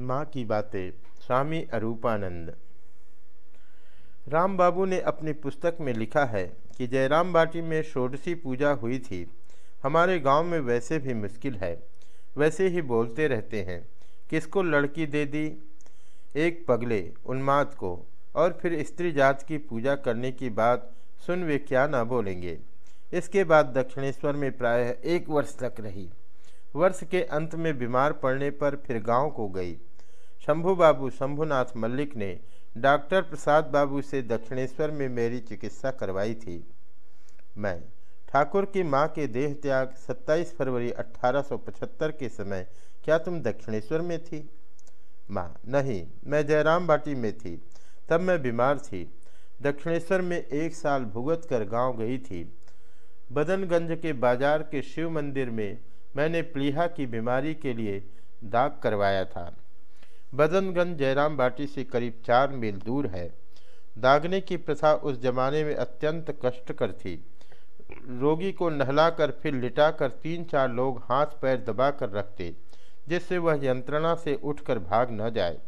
माँ की बातें, स्वामी अरूपानंद। राम बाबू ने अपनी पुस्तक में लिखा है कि जयराम बाटी में षोडशी पूजा हुई थी। हमारे गाँव में वैसे भी मुश्किल है। वैसे ही बोलते रहते हैं, किसको लड़की दे दी? एक पगले, उन्माद को। और फिर स्त्री जात की पूजा करने की बात सुन वे क्या ना बोलेंगे। इसके बाद दक्षिणेश्वर में प्रायः एक वर्ष तक रही। वर्ष के अंत में बीमार पड़ने पर फिर गाँव को गई। शंभू बाबू शंभुनाथ मल्लिक ने डॉक्टर प्रसाद बाबू से दक्षिणेश्वर में मेरी चिकित्सा करवाई थी। मैं ठाकुर की माँ के देह त्याग 27 फरवरी 1875 के समय क्या तुम दक्षिणेश्वर में थी? माँ, नहीं, मैं जयराम बाटी में थी, तब मैं बीमार थी। दक्षिणेश्वर में एक साल भुगत कर गाँव गई थी। बदनगंज के बाज़ार के शिव मंदिर में मैंने प्लीहा की बीमारी के लिए दाग करवाया था। बदनगंज जयराम बाटी से करीब चार मील दूर है। दागने की प्रथा उस जमाने में अत्यंत कष्टकर थी। रोगी को नहलाकर फिर लिटाकर तीन चार लोग हाथ पैर दबाकर रखते, जिससे वह यंत्रणा से उठकर भाग न जाए।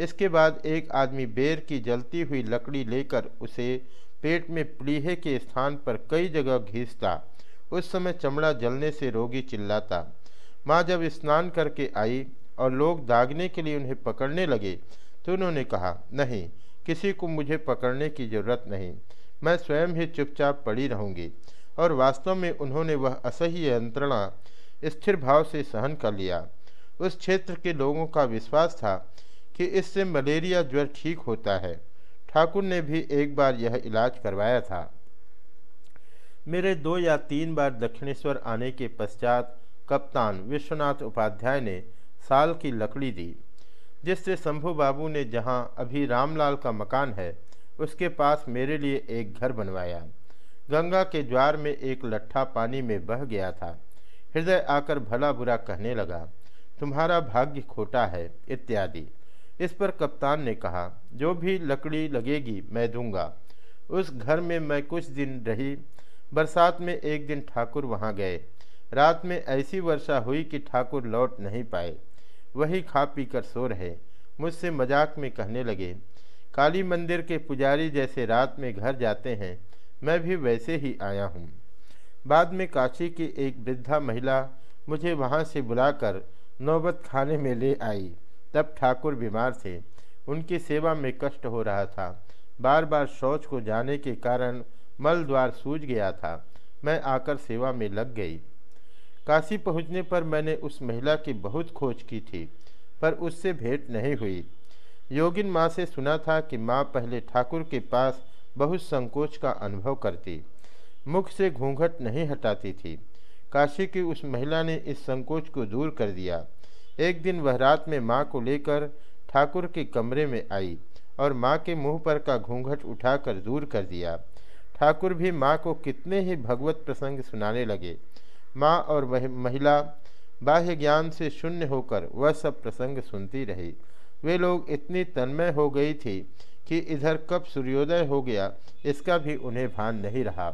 इसके बाद एक आदमी बेर की जलती हुई लकड़ी लेकर उसे पेट में प्लीहे के स्थान पर कई जगह घीसता, उस समय चमड़ा जलने से रोगी चिल्लाता। माँ जब स्नान करके आई और लोग दागने के लिए उन्हें पकड़ने लगे। तो उन्होंने कहा, नहीं, किसी को मुझे पकड़ने की ज़रूरत नहीं। मैं स्वयं ही चुपचाप पड़ी रहूँगी। और वास्तव में उन्होंने वह असह्य यंत्रणा स्थिर भाव से सहन कर लिया। उस क्षेत्र के लोगों का विश्वास था कि इससे मलेरिया ज्वर ठीक होता है। ठाकुर ने भी एक बार यह इलाज करवाया था। मेरे दो या तीन बार दक्षिणेश्वर आने के पश्चात कप्तान विश्वनाथ उपाध्याय ने साल की लकड़ी दी, जिससे शंभू बाबू ने जहाँ अभी रामलाल का मकान है, उसके पास मेरे लिए एक घर बनवाया। गंगा के ज्वार में एक लट्ठा पानी में बह गया था। हृदय आकर भला बुरा कहने लगा, तुम्हारा भाग्य खोटा है, इत्यादि। इस पर कप्तान ने कहा, जो भी लकड़ी लगेगी मैं दूँगा। उस घर में मैं कुछ दिन रही, बरसात में एक दिन ठाकुर वहाँ गए। रात में ऐसी वर्षा हुई कि ठाकुर लौट नहीं पाए। वही खा पी कर सो रहे। मुझसे मज़ाक में कहने लगे, काली मंदिर के पुजारी जैसे रात में घर जाते हैं, मैं भी वैसे ही आया हूँ। बाद में काशी की एक वृद्धा महिला मुझे वहाँ से बुलाकर नौबत खाने में ले आई। तब ठाकुर बीमार थे। उनकी सेवा में कष्ट हो रहा था। बार बार शौच को जाने के कारण मल द्वार सूझ गया था। मैं आकर सेवा में लग गई। काशी पहुँचने पर मैंने उस महिला की बहुत खोज की थी, पर उससे भेंट नहीं हुई। योगिन माँ से सुना था कि माँ पहले ठाकुर के पास बहुत संकोच का अनुभव करती, मुख से घूंघट नहीं हटाती थी। काशी की उस महिला ने इस संकोच को दूर कर दिया। एक दिन वह रात में माँ को लेकर ठाकुर के कमरे में आई और माँ के मुँह पर का घूंघट उठाकर दूर कर दिया। ठाकुर भी माँ को कितने ही भगवत प्रसंग सुनाने लगे। माँ और महिला बाह्य ज्ञान से शून्य होकर वह सब प्रसंग सुनती रही। वे लोग इतनी तन्मय हो गई थी कि इधर कब सूर्योदय हो गया, इसका भी उन्हें भान नहीं रहा।